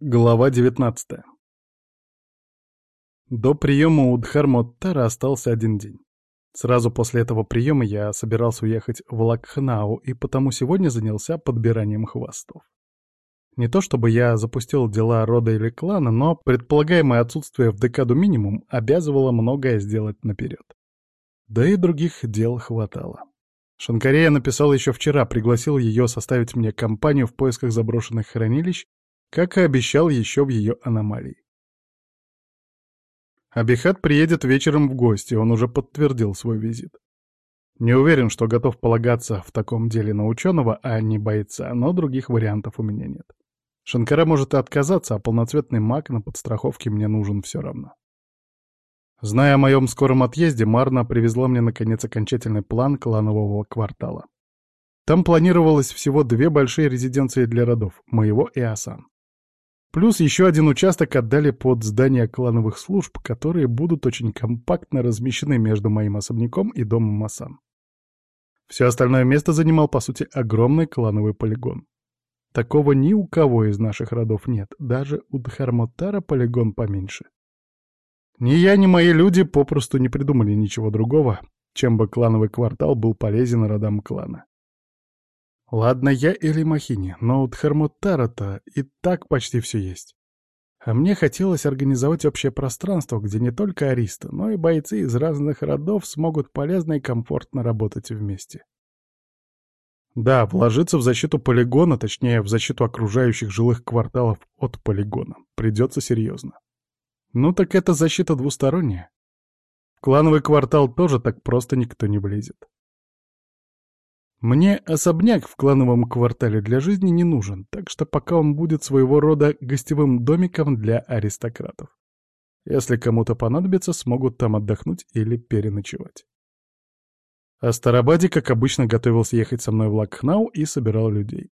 Глава 19 До приема у Дхармоттара остался один день. Сразу после этого приема я собирался уехать в Лакхнау и потому сегодня занялся подбиранием хвостов. Не то чтобы я запустил дела рода или клана, но предполагаемое отсутствие в декаду минимум обязывало многое сделать наперед. Да и других дел хватало. Шанкарея написал еще вчера, пригласил ее составить мне компанию в поисках заброшенных хранилищ как и обещал еще в ее аномалии. Абихат приедет вечером в гости, он уже подтвердил свой визит. Не уверен, что готов полагаться в таком деле на ученого, а не бойца, но других вариантов у меня нет. Шанкара может и отказаться, а полноцветный маг на подстраховке мне нужен все равно. Зная о моем скором отъезде, Марна привезла мне наконец окончательный план кланового квартала. Там планировалось всего две большие резиденции для родов — моего и Асан. Плюс еще один участок отдали под здание клановых служб, которые будут очень компактно размещены между моим особняком и домом Масан. Все остальное место занимал, по сути, огромный клановый полигон. Такого ни у кого из наших родов нет, даже у Дхармотара полигон поменьше. Ни я, ни мои люди попросту не придумали ничего другого, чем бы клановый квартал был полезен родам клана. Ладно, я или Махини, но у Дхармутара-то и так почти все есть. А мне хотелось организовать общее пространство, где не только аристы, но и бойцы из разных родов смогут полезно и комфортно работать вместе. Да, вложиться в защиту полигона, точнее, в защиту окружающих жилых кварталов от полигона, придется серьезно. Ну так это защита двусторонняя. В клановый квартал тоже так просто никто не влезет. Мне особняк в клановом квартале для жизни не нужен, так что пока он будет своего рода гостевым домиком для аристократов. Если кому-то понадобится, смогут там отдохнуть или переночевать. Астарабаде, как обычно, готовился ехать со мной в Лакхнау и собирал людей.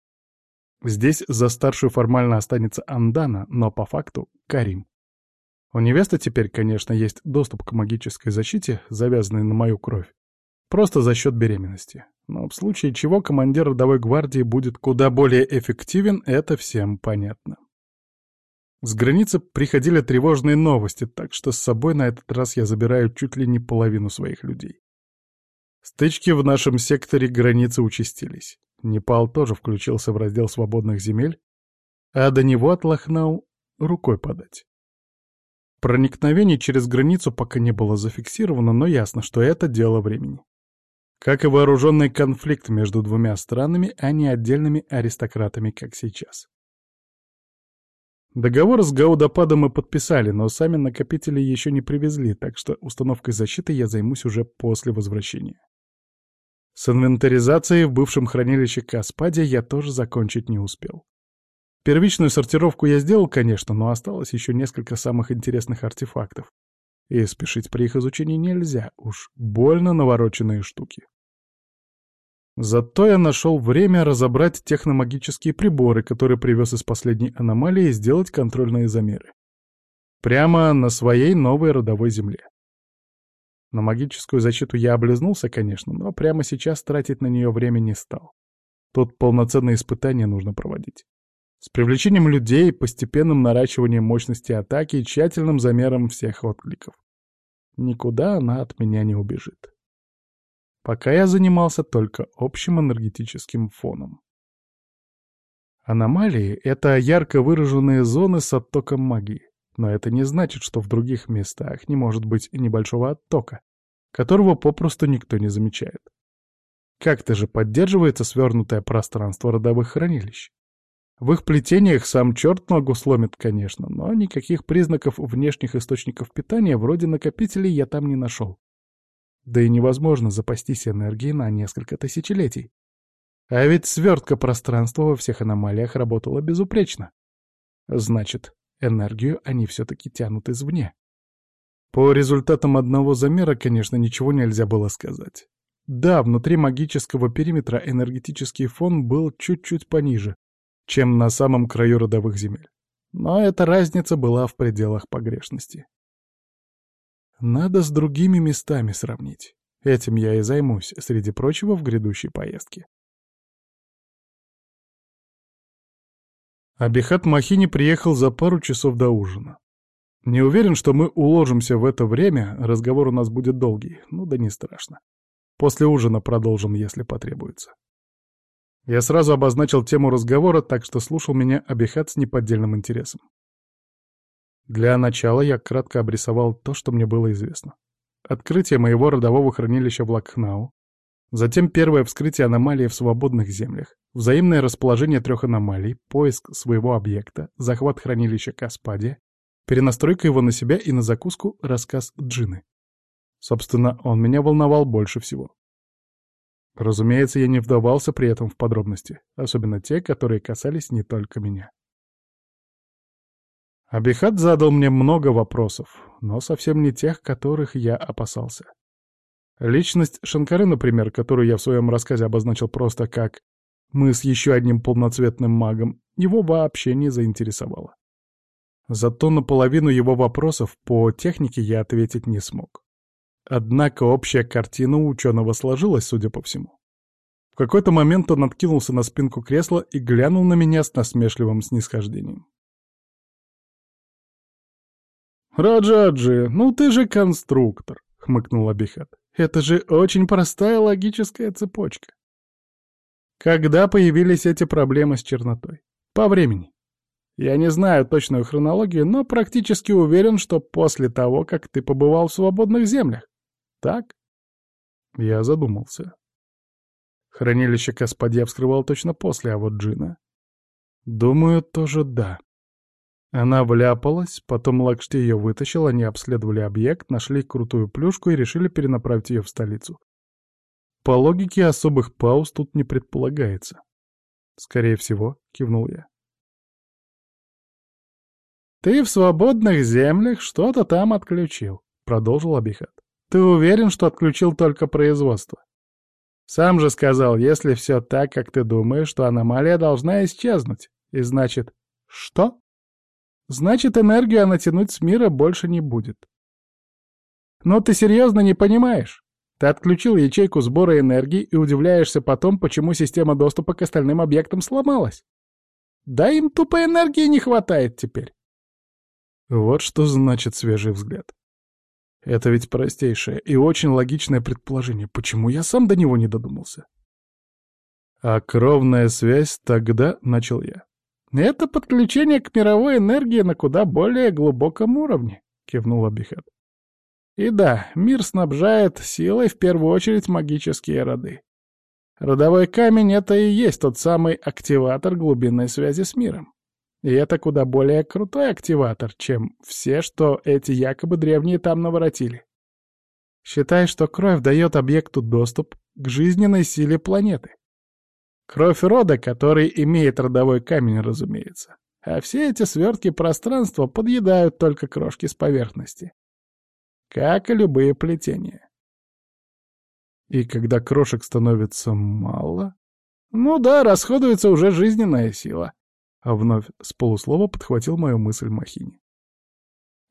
Здесь за старшую формально останется Андана, но по факту — Карим. У невесты теперь, конечно, есть доступ к магической защите, завязанной на мою кровь. Просто за счет беременности. Но в случае чего командир родовой гвардии будет куда более эффективен, это всем понятно. С границы приходили тревожные новости, так что с собой на этот раз я забираю чуть ли не половину своих людей. Стычки в нашем секторе границы участились. Непал тоже включился в раздел свободных земель, а до него от Лохнау рукой подать. Проникновение через границу пока не было зафиксировано, но ясно, что это дело времени. Как и вооруженный конфликт между двумя странами, а не отдельными аристократами, как сейчас. Договор с Гаудопадом мы подписали, но сами накопители еще не привезли, так что установкой защиты я займусь уже после возвращения. С инвентаризацией в бывшем хранилище Каспаде я тоже закончить не успел. Первичную сортировку я сделал, конечно, но осталось еще несколько самых интересных артефактов, и спешить при их изучении нельзя, уж больно навороченные штуки. Зато я нашел время разобрать техномагические приборы, которые привез из последней аномалии, и сделать контрольные замеры. Прямо на своей новой родовой земле. На магическую защиту я облизнулся, конечно, но прямо сейчас тратить на нее время не стал. Тут полноценные испытания нужно проводить. С привлечением людей, постепенным наращиванием мощности атаки и тщательным замером всех откликов. Никуда она от меня не убежит. Пока я занимался только общим энергетическим фоном. Аномалии — это ярко выраженные зоны с оттоком магии. Но это не значит, что в других местах не может быть небольшого оттока, которого попросту никто не замечает. Как-то же поддерживается свернутое пространство родовых хранилищ. В их плетениях сам черт ногу сломит, конечно, но никаких признаков внешних источников питания вроде накопителей я там не нашел. Да и невозможно запастись энергией на несколько тысячелетий. А ведь свертка пространства во всех аномалиях работала безупречно. Значит, энергию они все-таки тянут извне. По результатам одного замера, конечно, ничего нельзя было сказать. Да, внутри магического периметра энергетический фон был чуть-чуть пониже, чем на самом краю родовых земель. Но эта разница была в пределах погрешности. Надо с другими местами сравнить. Этим я и займусь, среди прочего, в грядущей поездке. Абихат Махини приехал за пару часов до ужина. Не уверен, что мы уложимся в это время, разговор у нас будет долгий, ну да не страшно. После ужина продолжим, если потребуется. Я сразу обозначил тему разговора, так что слушал меня Абихат с неподдельным интересом. Для начала я кратко обрисовал то, что мне было известно. Открытие моего родового хранилища в Лакхнау, затем первое вскрытие аномалии в свободных землях, взаимное расположение трех аномалий, поиск своего объекта, захват хранилища Каспади, перенастройка его на себя и на закуску рассказ Джины. Собственно, он меня волновал больше всего. Разумеется, я не вдавался при этом в подробности, особенно те, которые касались не только меня. Абихат задал мне много вопросов, но совсем не тех, которых я опасался. Личность Шанкары, например, которую я в своем рассказе обозначил просто как «мы с еще одним полноцветным магом», его вообще не заинтересовала. Зато на половину его вопросов по технике я ответить не смог. Однако общая картина у ученого сложилась, судя по всему. В какой-то момент он откинулся на спинку кресла и глянул на меня с насмешливым снисхождением. «Раджаджи, ну ты же конструктор», — хмыкнул Абихат. «Это же очень простая логическая цепочка. Когда появились эти проблемы с чернотой? По времени. Я не знаю точную хронологию, но практически уверен, что после того, как ты побывал в свободных землях. Так? Я задумался. Хранилище Каспадья вскрывал точно после, а вот Джина... Думаю, тоже да. Она вляпалась, потом Лакшти ее вытащил, они обследовали объект, нашли крутую плюшку и решили перенаправить ее в столицу. По логике особых пауз тут не предполагается. Скорее всего, кивнул я. «Ты в свободных землях что-то там отключил», — продолжил Абихат. Ты уверен, что отключил только производство? Сам же сказал, если все так, как ты думаешь, то аномалия должна исчезнуть. И значит, что? Значит, энергию она тянуть с мира больше не будет. Но ты серьезно не понимаешь? Ты отключил ячейку сбора энергии и удивляешься потом, почему система доступа к остальным объектам сломалась. Да им тупо энергии не хватает теперь. Вот что значит свежий взгляд. Это ведь простейшее и очень логичное предположение. Почему я сам до него не додумался? А кровная связь тогда начал я. Это подключение к мировой энергии на куда более глубоком уровне, кивнул Абихат. И да, мир снабжает силой в первую очередь магические роды. Родовой камень — это и есть тот самый активатор глубинной связи с миром. И это куда более крутой активатор, чем все, что эти якобы древние там наворотили. Считай, что кровь дает объекту доступ к жизненной силе планеты. Кровь рода, который имеет родовой камень, разумеется. А все эти свертки пространства подъедают только крошки с поверхности. Как и любые плетения. И когда крошек становится мало... Ну да, расходуется уже жизненная сила. А вновь с полуслова подхватил мою мысль Махини.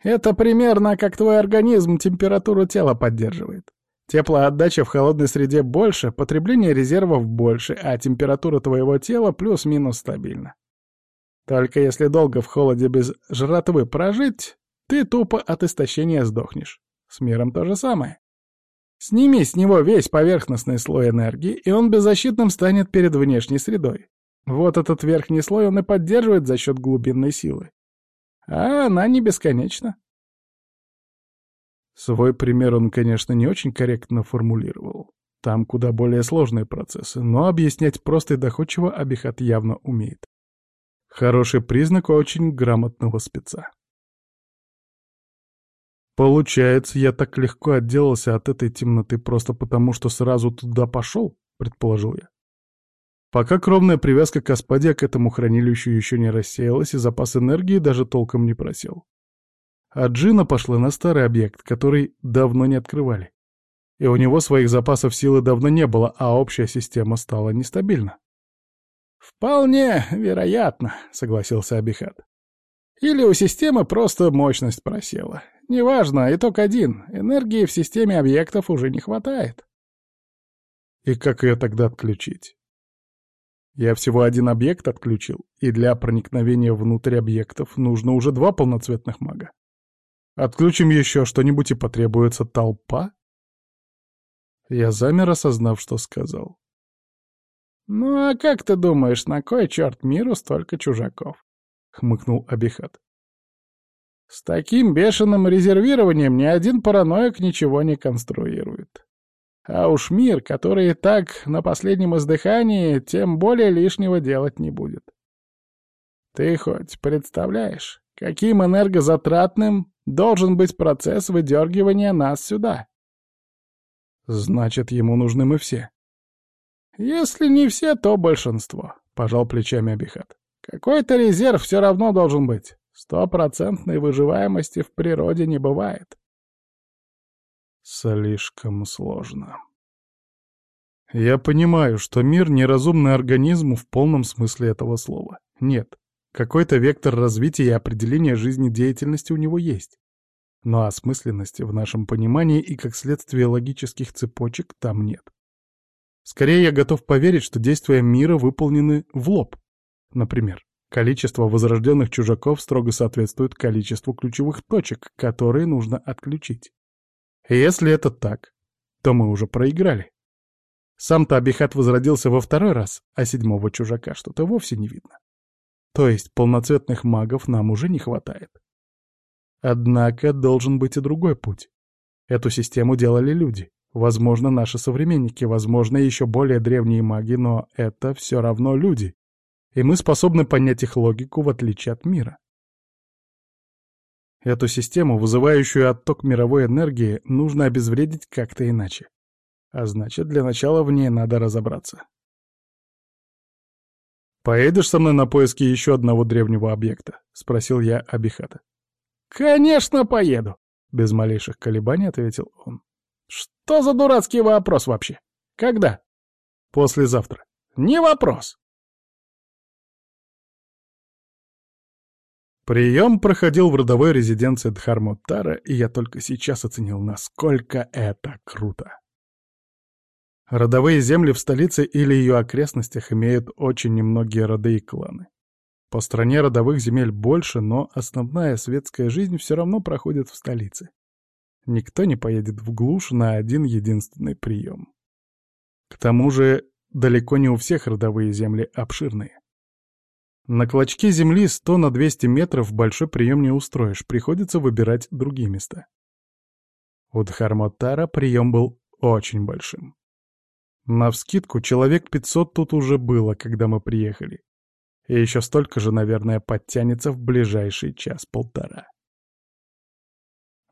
«Это примерно как твой организм температуру тела поддерживает. Теплоотдача в холодной среде больше, потребление резервов больше, а температура твоего тела плюс-минус стабильна. Только если долго в холоде без жратвы прожить, ты тупо от истощения сдохнешь. С миром то же самое. Сними с него весь поверхностный слой энергии, и он беззащитным станет перед внешней средой. Вот этот верхний слой он и поддерживает за счет глубинной силы. А она не бесконечна. Свой пример он, конечно, не очень корректно формулировал. Там куда более сложные процессы, но объяснять просто и доходчиво Абихат явно умеет. Хороший признак очень грамотного спеца. Получается, я так легко отделался от этой темноты просто потому, что сразу туда пошел, предположил я. Пока кровная привязка к Аспаде к этому хранилищу еще не рассеялась, и запас энергии даже толком не просел. А Джина пошла на старый объект, который давно не открывали. И у него своих запасов силы давно не было, а общая система стала нестабильна. «Вполне вероятно», — согласился Абихат. «Или у системы просто мощность просела. Неважно, итог один. Энергии в системе объектов уже не хватает». «И как ее тогда отключить?» Я всего один объект отключил, и для проникновения внутрь объектов нужно уже два полноцветных мага. Отключим еще что-нибудь и потребуется толпа? Я замер, осознав, что сказал. «Ну а как ты думаешь, на кой черт миру столько чужаков?» — хмыкнул Абихат. «С таким бешеным резервированием ни один параноик ничего не конструирует. А уж мир, который так на последнем издыхании, тем более лишнего делать не будет. Ты хоть представляешь, каким энергозатратным должен быть процесс выдергивания нас сюда?» «Значит, ему нужны мы все», «Если не все, то большинство», — пожал плечами Абихат. «Какой-то резерв все равно должен быть. Стопроцентной выживаемости в природе не бывает». Слишком сложно. Я понимаю, что мир — неразумный организм в полном смысле этого слова. Нет, какой-то вектор развития и определения жизнедеятельности у него есть. Но осмысленности в нашем понимании и, как следствие логических цепочек, там нет. Скорее, я готов поверить, что действия мира выполнены в лоб. Например, количество возрожденных чужаков строго соответствует количеству ключевых точек, которые нужно отключить. Если это так, то мы уже проиграли. Сам-то Абихат возродился во второй раз, а седьмого чужака что-то вовсе не видно. То есть полноцветных магов нам уже не хватает. Однако должен быть и другой путь. Эту систему делали люди. Возможно, наши современники, возможно, еще более древние маги, но это все равно люди. И мы способны понять их логику, в отличие от мира. Эту систему, вызывающую отток мировой энергии, нужно обезвредить как-то иначе. А значит, для начала в ней надо разобраться. «Поедешь со мной на поиски еще одного древнего объекта?» — спросил я Абихата. «Конечно, поеду!» — без малейших колебаний ответил он. Что за дурацкий вопрос вообще? Когда? Послезавтра. Не вопрос. Прием проходил в родовой резиденции Дхармуттара, и я только сейчас оценил, насколько это круто. Родовые земли в столице или ее окрестностях имеют очень немногие роды и кланы. По стране родовых земель больше, но основная светская жизнь все равно проходит в столице. Никто не поедет в глушь на один единственный прием. К тому же, далеко не у всех родовые земли обширные. На клочке земли 100 на 200 метров большой прием не устроишь, приходится выбирать другие места. У Дхармотара прием был очень большим. Навскидку, человек 500 тут уже было, когда мы приехали. И еще столько же, наверное, подтянется в ближайший час-полтора.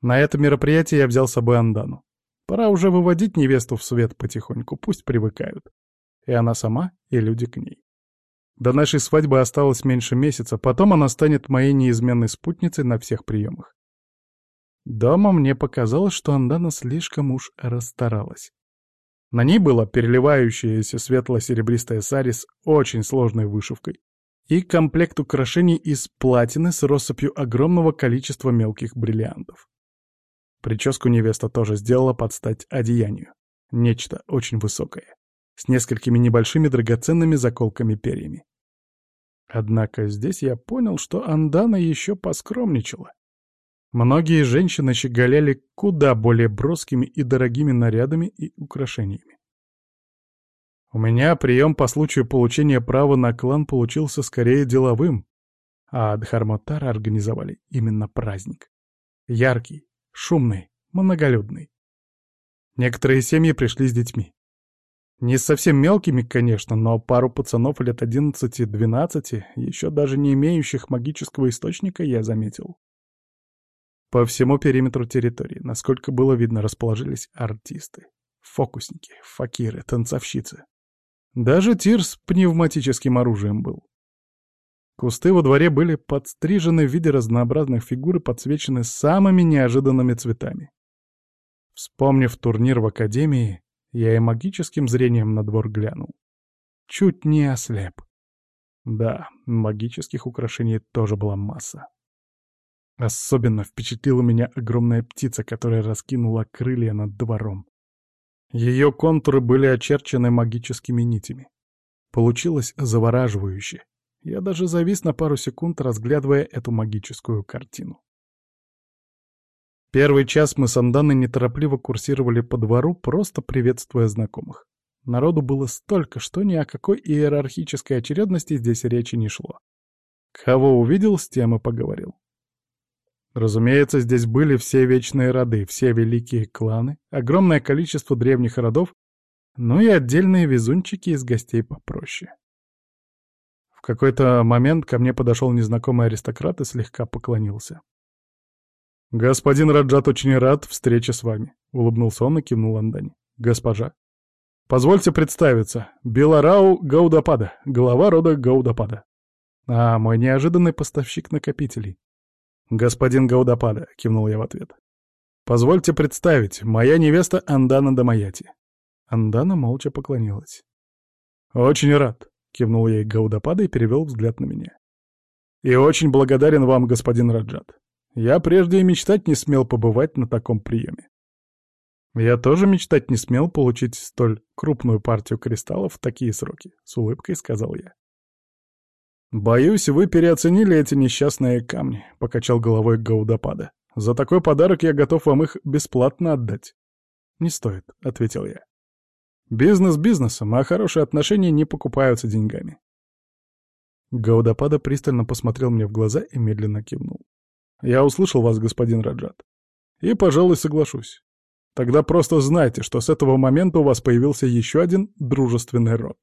На это мероприятие я взял с собой Андану. Пора уже выводить невесту в свет потихоньку, пусть привыкают. И она сама, и люди к ней. До нашей свадьбы осталось меньше месяца, потом она станет моей неизменной спутницей на всех приемах. Дома мне показалось, что Андана слишком уж расстаралась. На ней было переливающееся светло-серебристое сари с очень сложной вышивкой и комплект украшений из платины с россыпью огромного количества мелких бриллиантов. Прическу невеста тоже сделала под стать одеянию. Нечто очень высокое, с несколькими небольшими драгоценными заколками-перьями. Однако здесь я понял, что Андана еще поскромничала. Многие женщины щеголяли куда более броскими и дорогими нарядами и украшениями. У меня прием по случаю получения права на клан получился скорее деловым, а Дхармотара организовали именно праздник. Яркий, Шумный, многолюдный. Некоторые семьи пришли с детьми. Не совсем мелкими, конечно, но пару пацанов лет 11-12, еще даже не имеющих магического источника, я заметил. По всему периметру территории, насколько было видно, расположились артисты, фокусники, факиры, танцовщицы. Даже тир с пневматическим оружием был. Кусты во дворе были подстрижены в виде разнообразных фигур и подсвечены самыми неожиданными цветами. Вспомнив турнир в академии, я и магическим зрением на двор глянул. Чуть не ослеп. Да, магических украшений тоже была масса. Особенно впечатлила меня огромная птица, которая раскинула крылья над двором. Ее контуры были очерчены магическими нитями. Получилось завораживающе. Я даже завис на пару секунд, разглядывая эту магическую картину. Первый час мы с Анданой неторопливо курсировали по двору, просто приветствуя знакомых. Народу было столько, что ни о какой иерархической очередности здесь речи не шло. Кого увидел, с тем и поговорил. Разумеется, здесь были все вечные роды, все великие кланы, огромное количество древних родов, ну и отдельные везунчики из гостей попроще. В какой-то момент ко мне подошел незнакомый аристократ и слегка поклонился. «Господин Раджат очень рад встрече с вами», — улыбнулся он и кивнул Андани. «Госпожа, позвольте представиться. Беларау Гаудапада, глава рода Гаудапада. А мой неожиданный поставщик накопителей. «Господин Гаудапада», — кивнул я в ответ. «Позвольте представить, моя невеста Андана Дамаяти». Андана молча поклонилась. «Очень рад», — кивнул ей Гаудапада и перевел взгляд на меня. «И очень благодарен вам, господин Раджат. Я прежде и мечтать не смел побывать на таком приеме. Я тоже мечтать не смел получить столь крупную партию кристаллов в такие сроки», — с улыбкой сказал я. «Боюсь, вы переоценили эти несчастные камни», — покачал головой Гаудапада. «За такой подарок я готов вам их бесплатно отдать». «Не стоит», — ответил я. «Бизнес бизнесом, а хорошие отношения не покупаются деньгами». Гаудапада пристально посмотрел мне в глаза и медленно кивнул. «Я услышал вас, господин Раджат. И, пожалуй, соглашусь. Тогда просто знайте, что с этого момента у вас появился еще один дружественный род».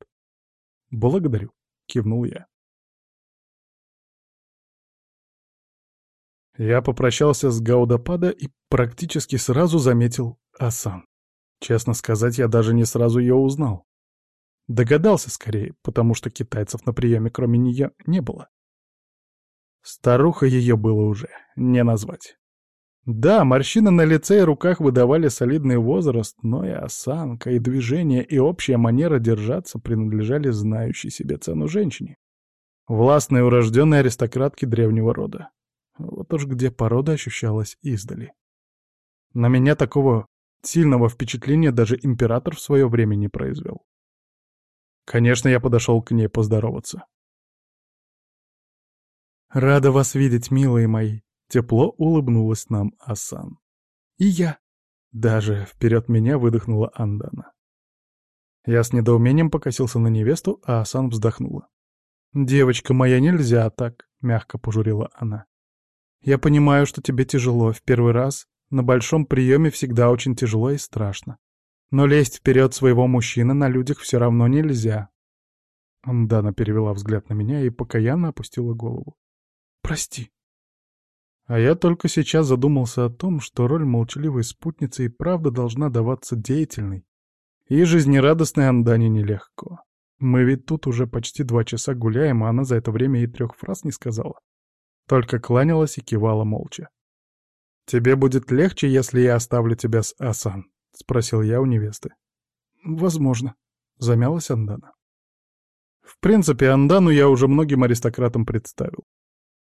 «Благодарю», — кивнул я. Я попрощался с Гаудапада и практически сразу заметил Асан. Честно сказать, я даже не сразу ее узнал. Догадался скорее, потому что китайцев на приеме кроме нее не было. Старуха ее было уже не назвать. Да, морщины на лице и руках выдавали солидный возраст, но и осанка, и движение, и общая манера держаться принадлежали знающей себе цену женщине. Властной урожденной аристократке древнего рода. Вот уж где порода ощущалась издали. На меня такого сильного впечатления даже император в свое время не произвел. Конечно, я подошел к ней поздороваться. «Рада вас видеть, милые мои!» — тепло улыбнулась нам Асан. «И я!» — даже вперед меня выдохнула Андана. Я с недоумением покосился на невесту, а Асан вздохнула. «Девочка моя, нельзя так!» — мягко пожурила она. Я понимаю, что тебе тяжело в первый раз. На большом приеме всегда очень тяжело и страшно. Но лезть вперед своего мужчины на людях все равно нельзя. Дана перевела взгляд на меня и покаянно опустила голову. «Прости». А я только сейчас задумался о том, что роль молчаливой спутницы и правда должна даваться деятельной. И жизнерадостной Андане нелегко. Мы ведь тут уже почти два часа гуляем, а она за это время и трех фраз не сказала. Только кланялась и кивала молча. «Тебе будет легче, если я оставлю тебя с Асан?» — спросил я у невесты. «Возможно», — замялась Андана. В принципе, Андану я уже многим аристократам представил.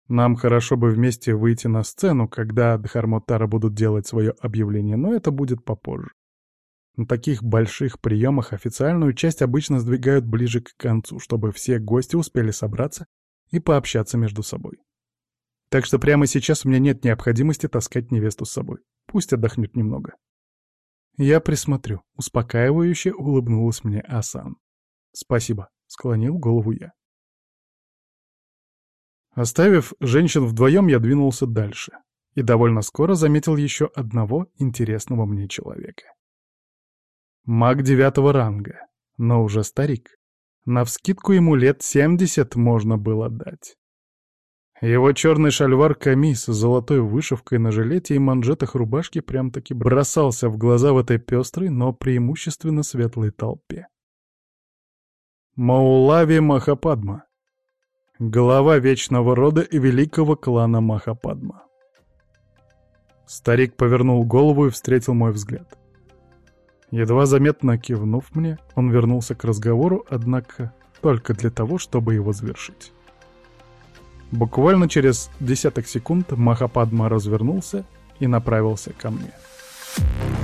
Нам хорошо бы вместе выйти на сцену, когда Дхармотара будут делать свое объявление, но это будет попозже. На таких больших приемах официальную часть обычно сдвигают ближе к концу, чтобы все гости успели собраться и пообщаться между собой. Так что прямо сейчас у меня нет необходимости таскать невесту с собой. Пусть отдохнет немного. Я присмотрю. Успокаивающе улыбнулась мне Асан. Спасибо. Склонил голову я. Оставив женщин вдвоем, я двинулся дальше. И довольно скоро заметил еще одного интересного мне человека. Маг девятого ранга, но уже старик. Навскидку ему лет семьдесят можно было дать. Его черный шальвар-камис с золотой вышивкой на жилете и манжетах рубашки прям-таки бросался в глаза в этой пестрой, но преимущественно светлой толпе. Маулави Махападма. Глава Вечного Рода и великого клана Махападма. Старик повернул голову и встретил мой взгляд. Едва заметно кивнув мне, он вернулся к разговору, однако только для того, чтобы его завершить. Буквально через десяток секунд Махападма развернулся и направился ко мне. You.